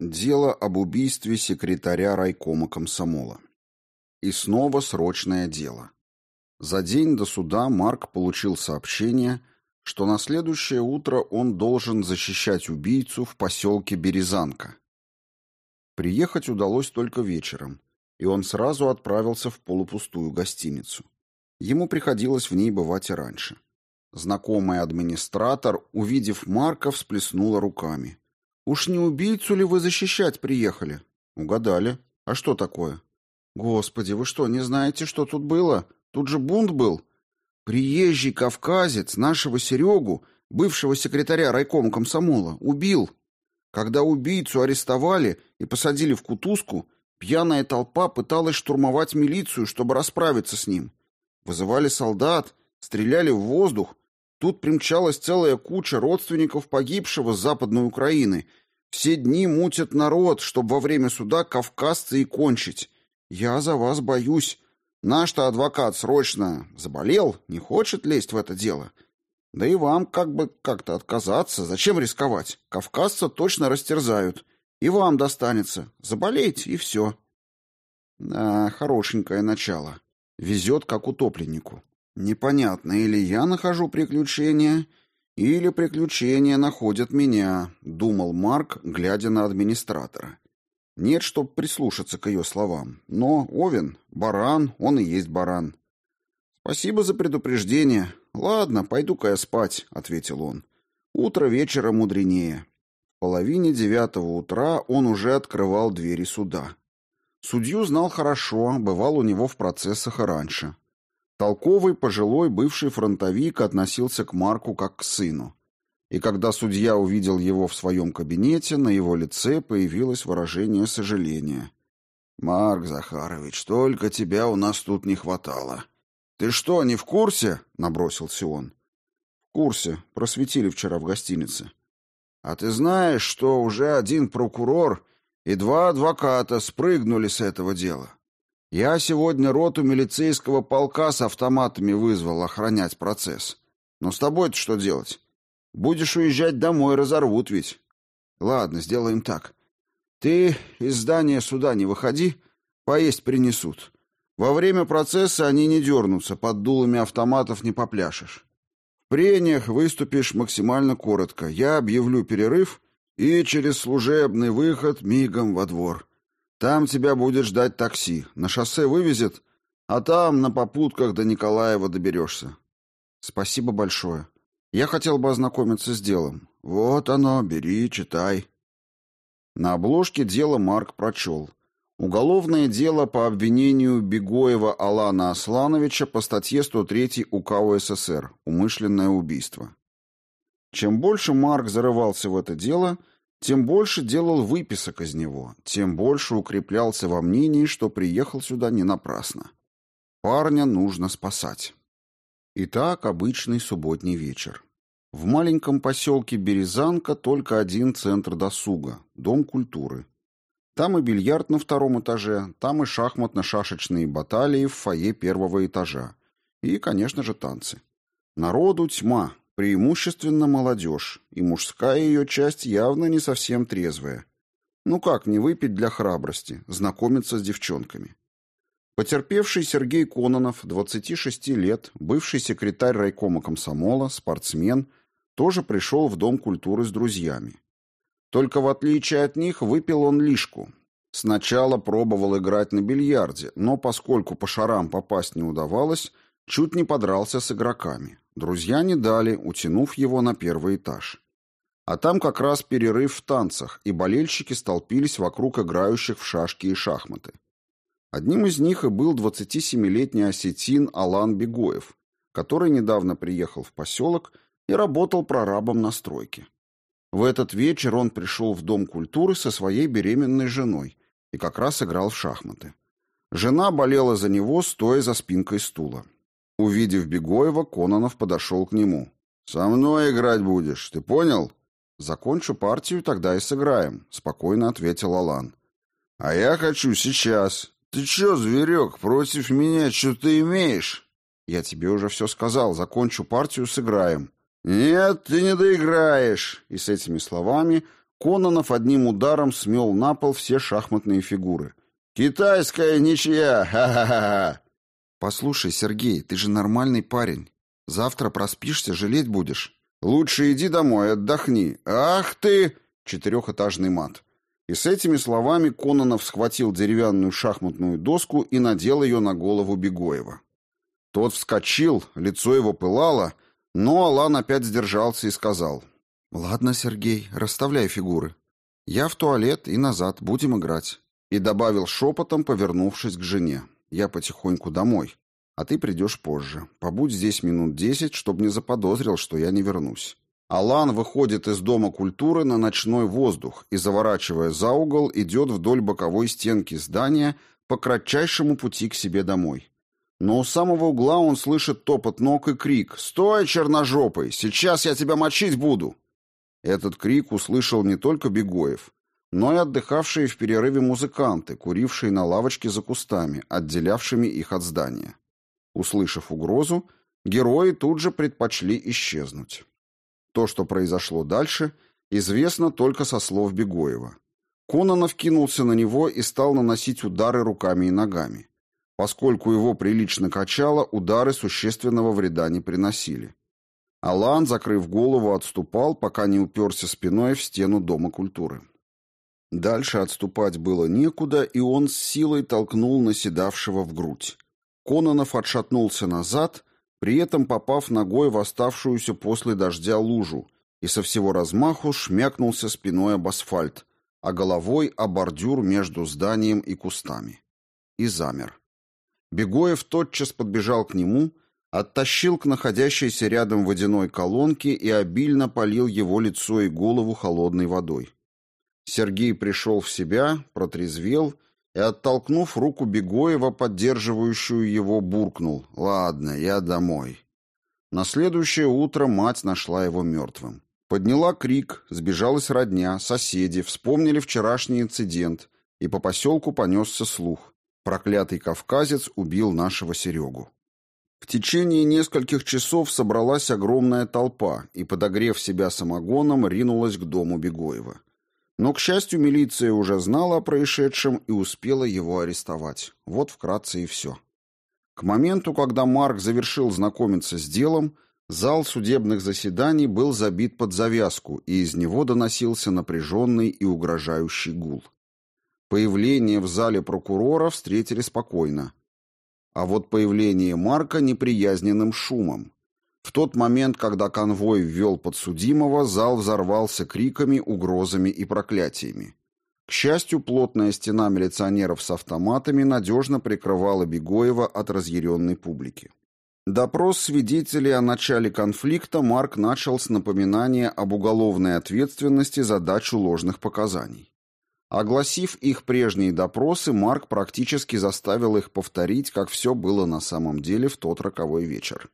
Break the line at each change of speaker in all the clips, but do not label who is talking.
Дело об убийстве секретаря райкома комсомола. И снова срочное дело. За день до суда Марк получил сообщение, что на следующее утро он должен защищать убийцу в поселке Березанка. Приехать удалось только вечером, и он сразу отправился в полупустую гостиницу. Ему приходилось в ней бывать и раньше. Знакомый администратор, увидев Марка, всплеснула руками. Уж не убийцу ли вы защищать приехали? Угадали. А что такое? Господи, вы что, не знаете, что тут было? Тут же бунт был. Приезжий кавказец нашего Серегу, бывшего секретаря райкома комсомола, убил. Когда убийцу арестовали и посадили в кутузку, пьяная толпа пыталась штурмовать милицию, чтобы расправиться с ним. Вызывали солдат, стреляли в воздух, Тут примчалась целая куча родственников погибшего с Западной Украины. Все дни мутят народ, чтобы во время суда кавказцы и кончить. Я за вас боюсь. Наш-то адвокат срочно заболел, не хочет лезть в это дело. Да и вам как бы как-то отказаться. Зачем рисковать? Кавказца точно растерзают. И вам достанется. Заболейте, и все. Да, хорошенькое начало. Везет, как утопленнику. Непонятно, или я нахожу приключения, или приключения находят меня, думал Марк, глядя на администратора. Нет, чтоб прислушаться к ее словам. Но Овен, баран, он и есть баран. Спасибо за предупреждение. Ладно, пойду-ка я спать, ответил он. Утро вечера мудренее. В половине девятого утра он уже открывал двери суда. Судью знал хорошо, бывал у него в процессах и раньше. Толковый пожилой бывший фронтовик относился к Марку как к сыну. И когда судья увидел его в своем кабинете, на его лице появилось выражение сожаления. «Марк Захарович, только тебя у нас тут не хватало. Ты что, не в курсе?» — набросился он. «В курсе. Просветили вчера в гостинице». «А ты знаешь, что уже один прокурор и два адвоката спрыгнули с этого дела?» Я сегодня роту милицейского полка с автоматами вызвал охранять процесс. Но с тобой-то что делать? Будешь уезжать домой, разорвут ведь. Ладно, сделаем так. Ты из здания суда не выходи, поесть принесут. Во время процесса они не дернутся, под дулами автоматов не попляшешь. В прениях выступишь максимально коротко. Я объявлю перерыв и через служебный выход мигом во двор. Там тебя будет ждать такси. На шоссе вывезет, а там на попутках до Николаева доберешься. Спасибо большое. Я хотел бы ознакомиться с делом. Вот оно, бери, читай. На обложке дело Марк прочел. Уголовное дело по обвинению Бегоева Алана Аслановича по статье 103 УК УССР «Умышленное убийство». Чем больше Марк зарывался в это дело, тем больше делал выписок из него, тем больше укреплялся во мнении, что приехал сюда не напрасно. Парня нужно спасать. Итак, обычный субботний вечер. В маленьком поселке Березанка только один центр досуга – Дом культуры. Там и бильярд на втором этаже, там и шахматно-шашечные баталии в фойе первого этажа. И, конечно же, танцы. Народу тьма, Преимущественно молодежь, и мужская ее часть явно не совсем трезвая. Ну как не выпить для храбрости, знакомиться с девчонками. Потерпевший Сергей Кононов, 26 лет, бывший секретарь райкома комсомола, спортсмен, тоже пришел в Дом культуры с друзьями. Только в отличие от них выпил он лишку. Сначала пробовал играть на бильярде, но поскольку по шарам попасть не удавалось, чуть не подрался с игроками. Друзья не дали, утянув его на первый этаж. А там как раз перерыв в танцах, и болельщики столпились вокруг играющих в шашки и шахматы. Одним из них и был 27-летний осетин Алан Бегоев, который недавно приехал в поселок и работал прорабом на стройке. В этот вечер он пришел в Дом культуры со своей беременной женой и как раз играл в шахматы. Жена болела за него, стоя за спинкой стула. Увидев Бегоева, Кононов подошел к нему. «Со мной играть будешь, ты понял?» «Закончу партию, тогда и сыграем», — спокойно ответил Алан. «А я хочу сейчас. Ты чё, зверек, против меня что ты имеешь?» «Я тебе уже все сказал. Закончу партию, сыграем». «Нет, ты не доиграешь!» И с этими словами Кононов одним ударом смел на пол все шахматные фигуры. «Китайская ничья! Ха-ха-ха!»
«Послушай, Сергей, ты же нормальный парень. Завтра проспишься, жалеть будешь».
«Лучше иди домой, отдохни. Ах ты!» Четырехэтажный мат. И с этими словами Кононов схватил деревянную шахматную доску и надел ее на голову Бегоева. Тот вскочил, лицо его пылало, но Алан опять сдержался и сказал.
«Ладно, Сергей, расставляй фигуры. Я в туалет и назад, будем играть».
И добавил шепотом, повернувшись к жене. «Я потихоньку домой, а ты придешь позже. Побудь здесь минут десять, чтобы не заподозрил, что я не вернусь». Алан выходит из Дома культуры на ночной воздух и, заворачивая за угол, идет вдоль боковой стенки здания по кратчайшему пути к себе домой. Но у самого угла он слышит топот ног и крик «Стой, черножопый! Сейчас я тебя мочить буду!» Этот крик услышал не только Бегоев, но и отдыхавшие в перерыве музыканты, курившие на лавочке за кустами, отделявшими их от здания. Услышав угрозу, герои тут же предпочли исчезнуть. То, что произошло дальше, известно только со слов Бегоева. Кононов кинулся на него и стал наносить удары руками и ногами. Поскольку его прилично качало, удары существенного вреда не приносили. Алан, закрыв голову, отступал, пока не уперся спиной в стену Дома культуры. Дальше отступать было некуда, и он с силой толкнул наседавшего в грудь. Кононов отшатнулся назад, при этом попав ногой в оставшуюся после дождя лужу, и со всего размаху шмякнулся спиной об асфальт, а головой о бордюр между зданием и кустами. И замер. Бегоев тотчас подбежал к нему, оттащил к находящейся рядом водяной колонке и обильно полил его лицо и голову холодной водой. Сергей пришел в себя, протрезвел и, оттолкнув руку Бегоева, поддерживающую его, буркнул «Ладно, я домой». На следующее утро мать нашла его мертвым. Подняла крик, сбежалась родня, соседи, вспомнили вчерашний инцидент, и по поселку понесся слух. Проклятый кавказец убил нашего Серегу. В течение нескольких часов собралась огромная толпа и, подогрев себя самогоном, ринулась к дому Бегоева. Но, к счастью, милиция уже знала о происшедшем и успела его арестовать. Вот вкратце и все. К моменту, когда Марк завершил знакомиться с делом, зал судебных заседаний был забит под завязку, и из него доносился напряженный и угрожающий гул. Появление в зале прокурора встретили спокойно. А вот появление Марка неприязненным шумом. В тот момент, когда конвой ввел подсудимого, зал взорвался криками, угрозами и проклятиями. К счастью, плотная стена милиционеров с автоматами надежно прикрывала Бегоева от разъяренной публики. Допрос свидетелей о начале конфликта Марк начал с напоминания об уголовной ответственности за дачу ложных показаний. Огласив их прежние допросы, Марк практически заставил их повторить, как все было на самом деле в тот роковой вечер.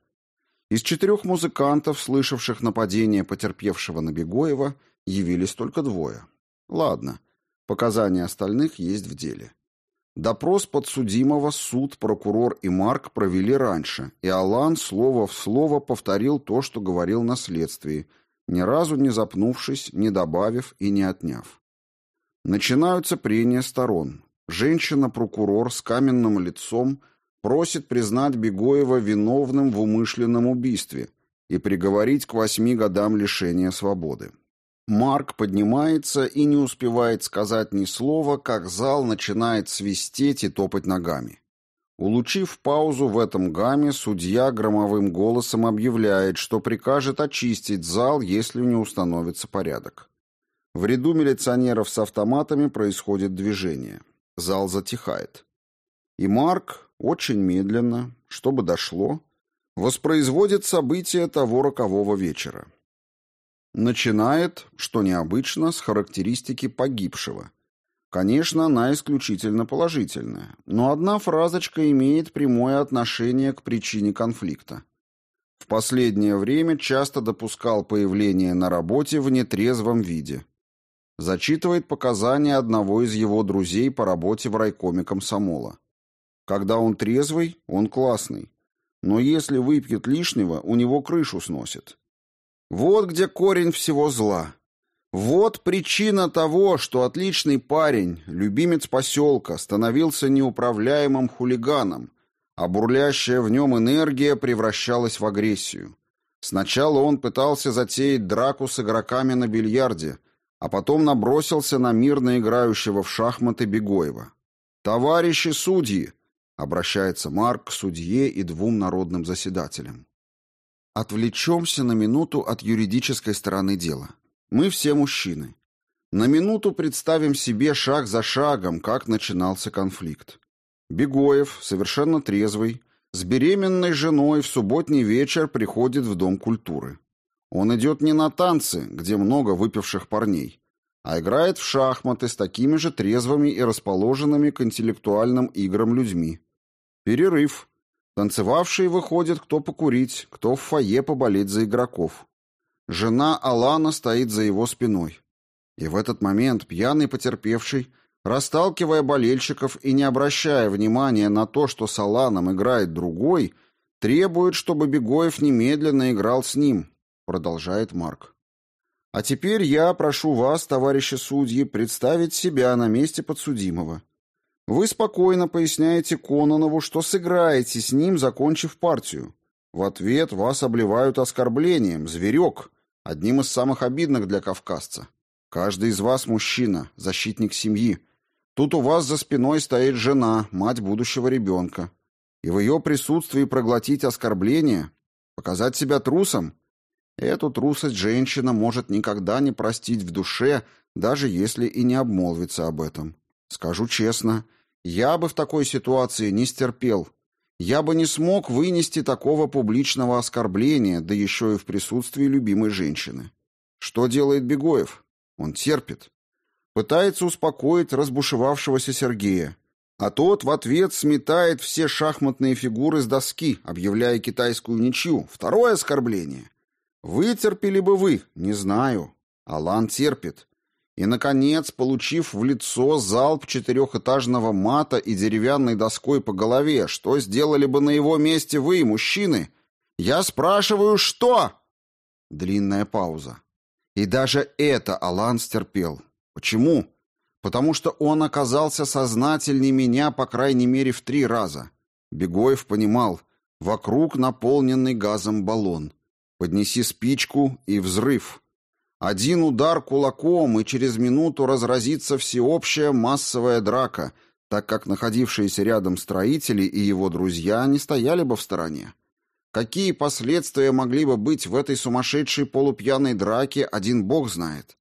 Из четырех музыкантов, слышавших нападение потерпевшего Набегоева, явились только двое. Ладно, показания остальных есть в деле. Допрос подсудимого суд, прокурор и Марк провели раньше, и Алан слово в слово повторил то, что говорил на следствии, ни разу не запнувшись, не добавив и не отняв. Начинаются прения сторон. Женщина-прокурор с каменным лицом просит признать Бегоева виновным в умышленном убийстве и приговорить к восьми годам лишения свободы. Марк поднимается и не успевает сказать ни слова, как зал начинает свистеть и топать ногами. Улучив паузу в этом гамме, судья громовым голосом объявляет, что прикажет очистить зал, если не установится порядок. В ряду милиционеров с автоматами происходит движение. Зал затихает. И Марк очень медленно, чтобы дошло, воспроизводит события того рокового вечера. Начинает, что необычно, с характеристики погибшего. Конечно, она исключительно положительная, но одна фразочка имеет прямое отношение к причине конфликта. В последнее время часто допускал появление на работе в нетрезвом виде – Зачитывает показания одного из его друзей по работе в райкоме комсомола. Когда он трезвый, он классный. Но если выпьет лишнего, у него крышу сносит. Вот где корень всего зла. Вот причина того, что отличный парень, любимец поселка, становился неуправляемым хулиганом, а бурлящая в нем энергия превращалась в агрессию. Сначала он пытался затеять драку с игроками на бильярде, а потом набросился на мирно играющего в шахматы Бегоева. «Товарищи судьи!» — обращается Марк к судье и двум народным заседателям. Отвлечемся на минуту от юридической стороны дела. Мы все мужчины. На минуту представим себе шаг за шагом, как начинался конфликт. Бегоев, совершенно трезвый, с беременной женой в субботний вечер приходит в Дом культуры. Он идет не на танцы, где много выпивших парней, а играет в шахматы с такими же трезвыми и расположенными к интеллектуальным играм людьми. Перерыв. Танцевавшие выходят кто покурить, кто в фойе поболеть за игроков. Жена Алана стоит за его спиной. И в этот момент пьяный потерпевший, расталкивая болельщиков и не обращая внимания на то, что с Аланом играет другой, требует, чтобы Бегоев немедленно играл с ним, продолжает Марк. А теперь я прошу вас, товарищи судьи, представить себя на месте подсудимого. Вы спокойно поясняете Кононову, что сыграете с ним, закончив партию. В ответ вас обливают оскорблением, зверек, одним из самых обидных для кавказца. Каждый из вас мужчина, защитник семьи. Тут у вас за спиной стоит жена, мать будущего ребенка. И в ее присутствии проглотить оскорбление, показать себя трусом, эту трусость женщина может никогда не простить в душе, даже если и не обмолвится об этом. Скажу честно, я бы в такой ситуации не стерпел, я бы не смог вынести такого публичного оскорбления, да еще и в присутствии любимой женщины. Что делает Бегоев? Он терпит. Пытается успокоить разбушевавшегося Сергея. А тот в ответ сметает все шахматные фигуры с доски, объявляя китайскую ничью. Второе оскорбление. Вытерпели бы вы? Не знаю. Алан терпит. И, наконец, получив в лицо залп четырехэтажного мата и деревянной доской по голове, что сделали бы на его месте вы, мужчины? Я спрашиваю, что? Длинная пауза. И даже это Алан стерпел. Почему? Потому что он оказался сознательнее меня, по крайней мере, в три раза. Бегоев понимал, вокруг наполненный газом баллон. Поднеси спичку и взрыв. Один удар кулаком, и через минуту разразится всеобщая массовая драка, так как находившиеся рядом строители и его друзья не стояли бы в стороне. Какие последствия могли бы быть в этой сумасшедшей полупьяной драке, один бог знает.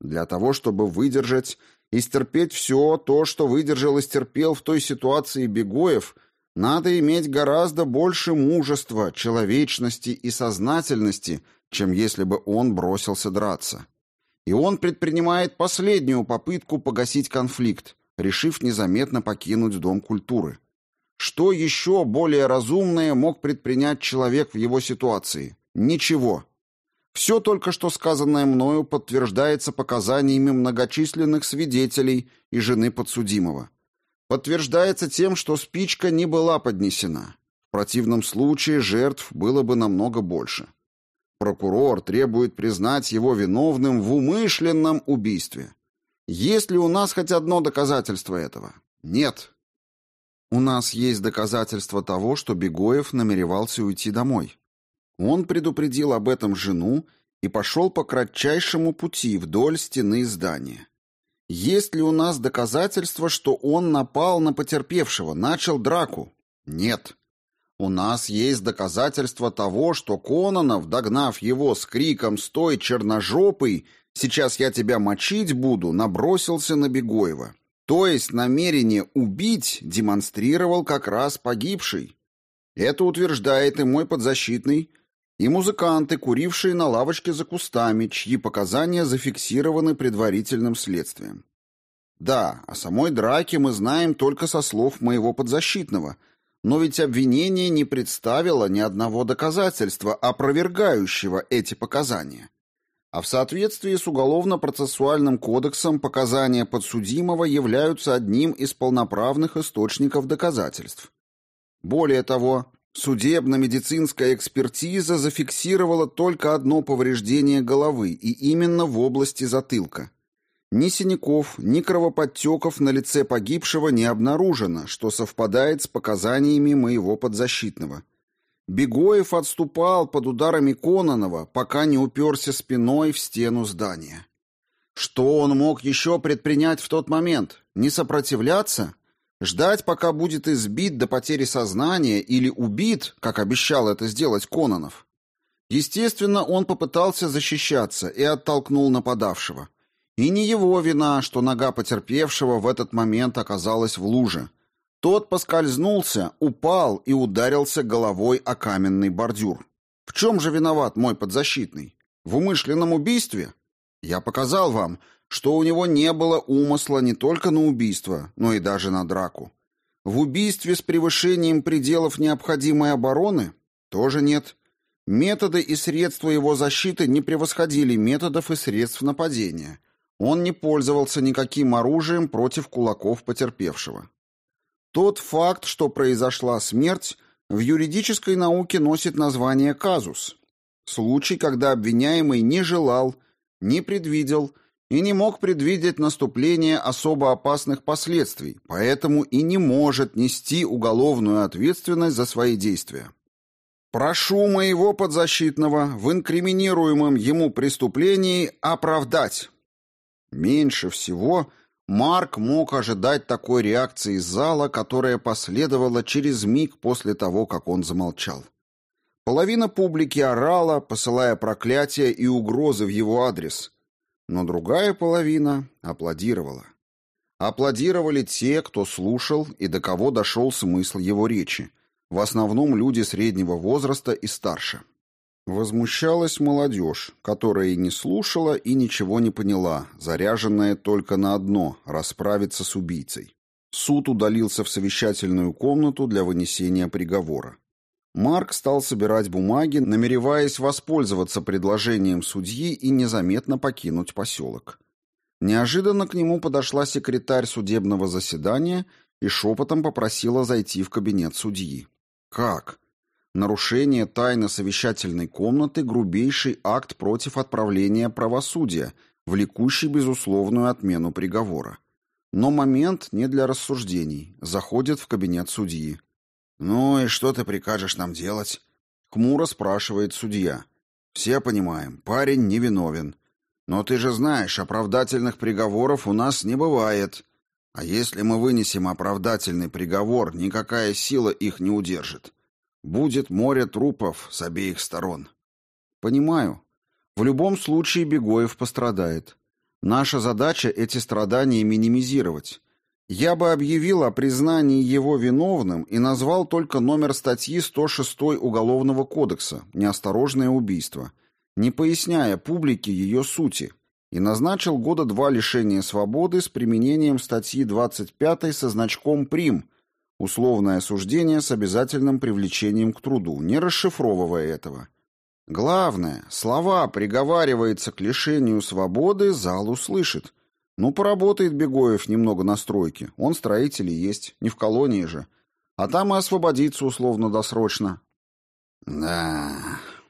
Для того, чтобы выдержать и стерпеть все то, что выдержал и стерпел в той ситуации Бегоев, надо иметь гораздо больше мужества, человечности и сознательности – чем если бы он бросился драться. И он предпринимает последнюю попытку погасить конфликт, решив незаметно покинуть Дом культуры. Что еще более разумное мог предпринять человек в его ситуации? Ничего. Все только что сказанное мною подтверждается показаниями многочисленных свидетелей и жены подсудимого. Подтверждается тем, что спичка не была поднесена. В противном случае жертв было бы намного больше. Прокурор требует признать его виновным в умышленном убийстве. Есть ли у нас хоть одно доказательство этого? Нет. У нас есть доказательство того, что Бегоев намеревался уйти домой. Он предупредил об этом жену и пошел по кратчайшему пути вдоль стены здания. Есть ли у нас доказательства, что он напал на потерпевшего, начал драку? Нет. У нас есть доказательства того, что Кононов, догнав его с криком «Стой, черножопый! Сейчас я тебя мочить буду!» набросился на Бегоева. То есть намерение убить демонстрировал как раз погибший. Это утверждает и мой подзащитный, и музыканты, курившие на лавочке за кустами, чьи показания зафиксированы предварительным следствием. Да, о самой драке мы знаем только со слов моего подзащитного – но ведь обвинение не представило ни одного доказательства, опровергающего эти показания. А в соответствии с Уголовно-процессуальным кодексом показания подсудимого являются одним из полноправных источников доказательств. Более того, Судебно-медицинская экспертиза зафиксировала только одно повреждение головы, и именно в области затылка. Ни синяков, ни кровоподтеков на лице погибшего не обнаружено, что совпадает с показаниями моего подзащитного. Бегоев отступал под ударами Кононова, пока не уперся спиной в стену здания. Что он мог еще предпринять в тот момент? Не сопротивляться? Ждать, пока будет избит до потери сознания или убит, как обещал это сделать Кононов. Естественно, он попытался защищаться и оттолкнул нападавшего. И не его вина, что нога потерпевшего в этот момент оказалась в луже. Тот поскользнулся, упал и ударился головой о каменный бордюр. В чем же виноват мой подзащитный? В умышленном убийстве? Я показал вам, что у него не было умысла не только на убийство, но и даже на драку. В убийстве с превышением пределов необходимой обороны тоже нет. Методы и средства его защиты не превосходили методов и средств нападения. Он не пользовался никаким оружием против кулаков потерпевшего. Тот факт, что произошла смерть, в юридической науке носит название казус. Случай, когда обвиняемый не желал, не предвидел и не мог предвидеть наступление особо опасных последствий, поэтому и не может нести уголовную ответственность за свои действия. Прошу моего подзащитного в инкриминируемом ему преступлении оправдать. Меньше всего Марк мог ожидать такой реакции из зала, которая последовала через миг после того, как он замолчал. Половина публики орала, посылая проклятия и угрозы в его адрес – но другая половина аплодировала. Аплодировали те, кто слушал и до кого дошел смысл его речи, в основном люди среднего возраста и старше. Возмущалась молодежь, которая и не слушала, и ничего не поняла, заряженная только на одно – расправиться с убийцей. Суд удалился в совещательную комнату для вынесения приговора. Марк стал собирать бумаги, намереваясь воспользоваться предложением судьи и незаметно покинуть поселок. Неожиданно к нему подошла секретарь судебного заседания и шепотом попросила зайти в кабинет судьи. Как? Нарушение тайны совещательной комнаты – грубейший акт против отправления правосудия, влекущий безусловную отмену приговора. Но момент не для рассуждений. Заходит в кабинет судьи. «Ну и что ты прикажешь нам делать?» — хмуро спрашивает судья. «Все понимаем, парень невиновен. Но ты же знаешь, оправдательных приговоров у нас не бывает. А если мы вынесем оправдательный приговор, никакая сила их не удержит. Будет море трупов с обеих сторон». «Понимаю. В любом случае Бегоев пострадает. Наша задача эти страдания минимизировать. Я бы объявил о признании его виновным и назвал только номер статьи 106 Уголовного кодекса «Неосторожное убийство», не поясняя публике ее сути, и назначил года два лишения свободы с применением статьи 25 со значком «Прим», условное осуждение с обязательным привлечением к труду, не расшифровывая этого. Главное, слова «приговаривается к лишению свободы» зал услышит – ну, поработает Бегоев немного на стройке. Он строитель и есть, не в колонии же. А там и освободится условно-досрочно. Да,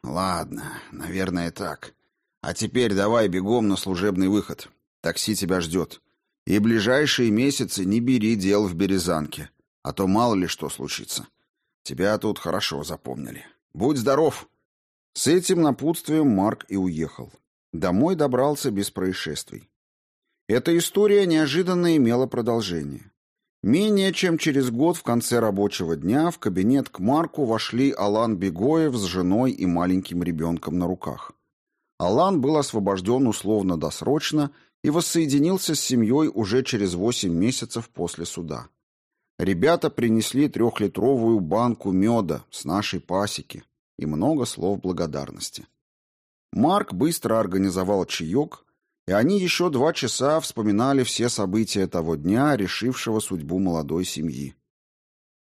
ладно, наверное, так. А теперь давай бегом на служебный выход. Такси тебя ждет. И ближайшие месяцы не бери дел в Березанке, а то мало ли что случится. Тебя тут хорошо запомнили. Будь здоров. С этим напутствием Марк и уехал. Домой добрался без происшествий. Эта история неожиданно имела продолжение. Менее чем через год в конце рабочего дня в кабинет к Марку вошли Алан Бегоев с женой и маленьким ребенком на руках. Алан был освобожден условно-досрочно и воссоединился с семьей уже через 8 месяцев после суда. Ребята принесли трехлитровую банку меда с нашей пасеки и много слов благодарности. Марк быстро организовал чаек, и они еще два часа вспоминали все события того дня, решившего судьбу молодой семьи.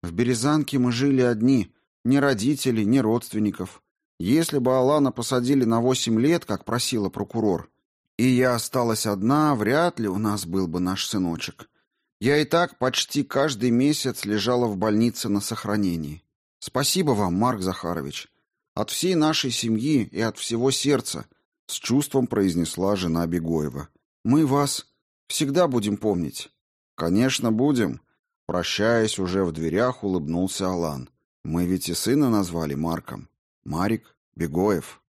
В Березанке мы жили одни, ни родителей, ни родственников. Если бы Алана посадили на восемь лет, как просила прокурор, и я осталась одна, вряд ли у нас был бы наш сыночек. Я и так почти каждый месяц лежала в больнице на сохранении.
Спасибо вам, Марк Захарович. От всей нашей семьи и от всего сердца, с чувством произнесла жена Бегоева. Мы вас всегда будем помнить.
Конечно, будем. Прощаясь уже в дверях, улыбнулся Алан. Мы ведь и сына назвали Марком. Марик Бегоев.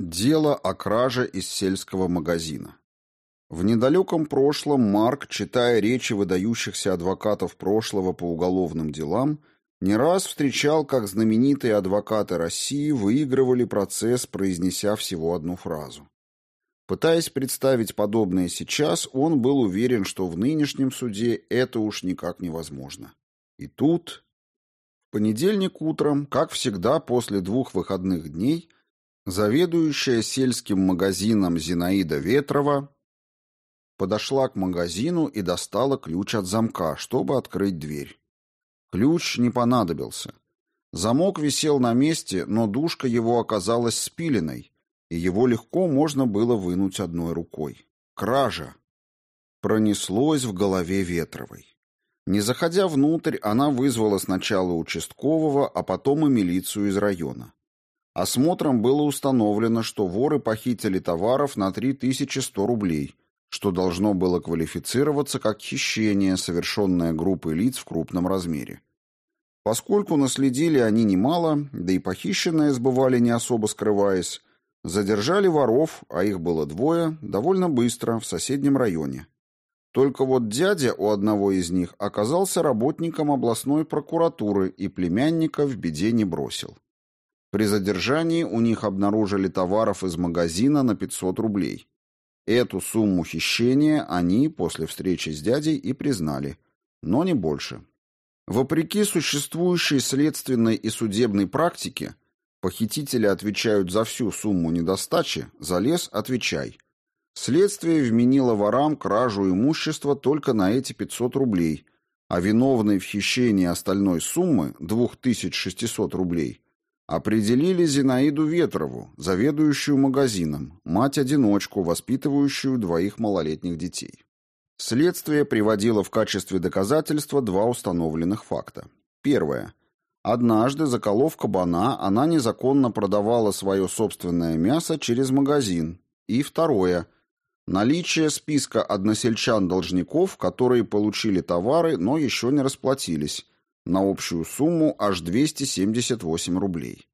Дело о краже из сельского магазина. В недалеком прошлом Марк, читая речи выдающихся адвокатов прошлого по уголовным делам, не раз встречал, как знаменитые адвокаты России выигрывали процесс, произнеся всего одну фразу. Пытаясь представить подобное сейчас, он был уверен, что в нынешнем суде это уж никак невозможно. И тут... В понедельник утром, как всегда после двух выходных дней, заведующая сельским магазином Зинаида Ветрова подошла к магазину и достала ключ от замка, чтобы открыть дверь. Ключ не понадобился. Замок висел на месте, но дужка его оказалась спиленной, и его легко можно было вынуть одной рукой. Кража! Пронеслось в голове Ветровой. Не заходя внутрь, она вызвала сначала участкового, а потом и милицию из района. Осмотром было установлено, что воры похитили товаров на 3100 рублей, что должно было квалифицироваться как хищение, совершенное группой лиц в крупном размере. Поскольку наследили они немало, да и похищенное сбывали не особо скрываясь, задержали воров, а их было двое, довольно быстро, в соседнем районе. Только вот дядя у одного из них оказался работником областной прокуратуры и племянника в беде не бросил. При задержании у них обнаружили товаров из магазина на 500 рублей. Эту сумму хищения они после встречи с дядей и признали, но не больше. Вопреки существующей следственной и судебной практике, похитители отвечают за всю сумму недостачи, за лес отвечай. Следствие вменило ворам кражу имущества только на эти 500 рублей, а виновный в хищении остальной суммы, 2600 рублей, Определили Зинаиду Ветрову, заведующую магазином, мать-одиночку, воспитывающую двоих малолетних детей. Следствие приводило в качестве доказательства два установленных факта. Первое. Однажды, заколов кабана, она незаконно продавала свое собственное мясо через магазин. И второе. Наличие списка односельчан-должников, которые получили товары, но еще не расплатились, на общую сумму аж 278 рублей.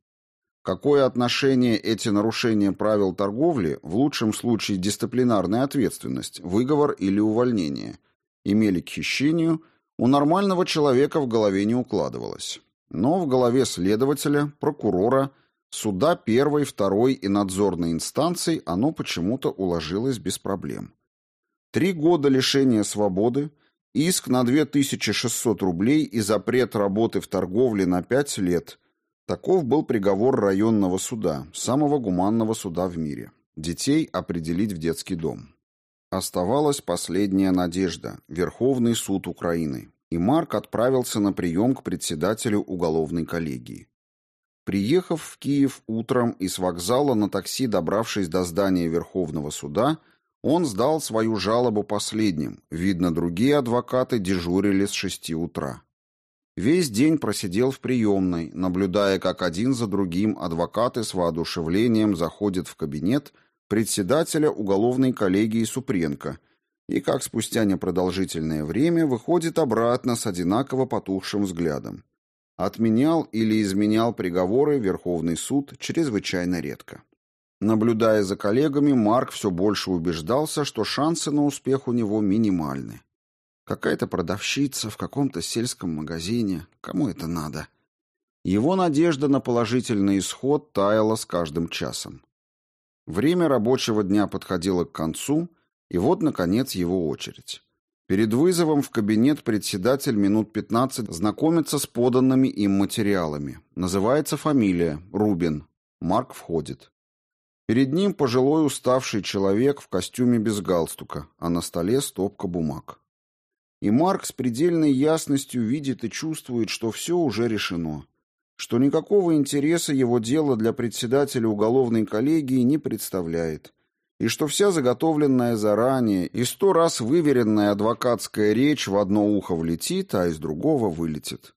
Какое отношение эти нарушения правил торговли, в лучшем случае дисциплинарная ответственность, выговор или увольнение, имели к хищению, у нормального человека в голове не укладывалось. Но в голове следователя, прокурора, суда первой, второй и надзорной инстанций оно почему-то уложилось без проблем. Три года лишения свободы – Иск на 2600 рублей и запрет работы в торговле на 5 лет. Таков был приговор районного суда, самого гуманного суда в мире. Детей определить в детский дом. Оставалась последняя надежда – Верховный суд Украины. И Марк отправился на прием к председателю уголовной коллегии. Приехав в Киев утром и с вокзала на такси добравшись до здания Верховного суда – он сдал свою жалобу последним. Видно, другие адвокаты дежурили с шести утра. Весь день просидел в приемной, наблюдая, как один за другим адвокаты с воодушевлением заходят в кабинет председателя уголовной коллегии Супренко и как спустя непродолжительное время выходит обратно с одинаково потухшим взглядом. Отменял или изменял приговоры Верховный суд чрезвычайно редко. Наблюдая за коллегами, Марк все больше убеждался, что шансы на успех у него минимальны. Какая-то продавщица в каком-то сельском магазине, кому это надо? Его надежда на положительный исход таяла с каждым часом. Время рабочего дня подходило к концу, и вот, наконец, его очередь. Перед вызовом в кабинет председатель минут 15 знакомится с поданными им материалами. Называется фамилия – Рубин. Марк входит. Перед ним пожилой уставший человек в костюме без галстука, а на столе стопка бумаг. И Марк с предельной ясностью видит и чувствует, что все уже решено, что никакого интереса его дело для председателя уголовной коллегии не представляет, и что вся заготовленная заранее и сто раз выверенная адвокатская речь в одно ухо влетит, а из другого вылетит.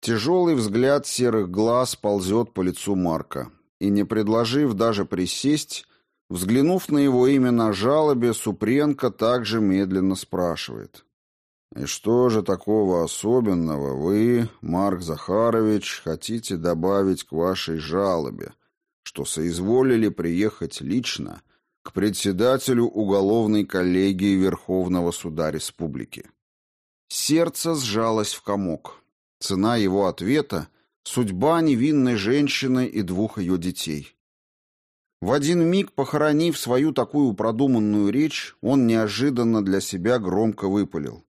Тяжелый взгляд серых глаз ползет по лицу Марка, и, не предложив даже присесть, взглянув на его имя на жалобе, Супренко также медленно спрашивает. «И что же такого особенного вы, Марк Захарович, хотите добавить к вашей жалобе, что соизволили приехать лично к председателю уголовной коллегии Верховного суда республики?» Сердце сжалось в комок. Цена его ответа — судьба невинной женщины и двух ее детей. В один миг, похоронив свою такую продуманную речь, он неожиданно для себя громко выпалил.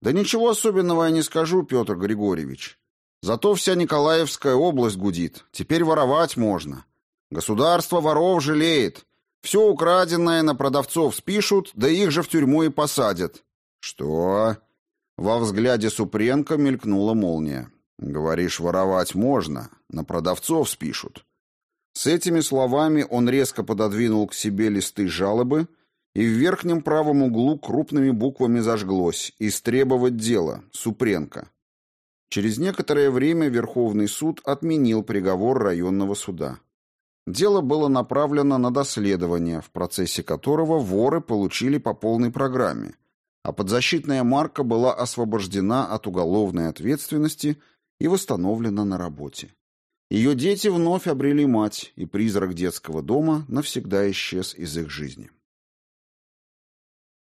«Да ничего особенного я не скажу, Петр Григорьевич. Зато вся Николаевская область гудит. Теперь воровать можно. Государство воров жалеет. Все украденное на продавцов спишут, да их же в тюрьму и посадят». «Что?» Во взгляде Супренко мелькнула молния. «Говоришь, воровать можно, на продавцов спишут». С этими словами он резко пододвинул к себе листы жалобы, и в верхнем правом углу крупными буквами зажглось «Истребовать дело. Супренко». Через некоторое время Верховный суд отменил приговор районного суда. Дело было направлено на доследование, в процессе которого воры получили по полной программе – а подзащитная Марка была освобождена от уголовной ответственности и восстановлена на работе. Ее дети вновь обрели мать, и призрак детского дома навсегда исчез из их жизни.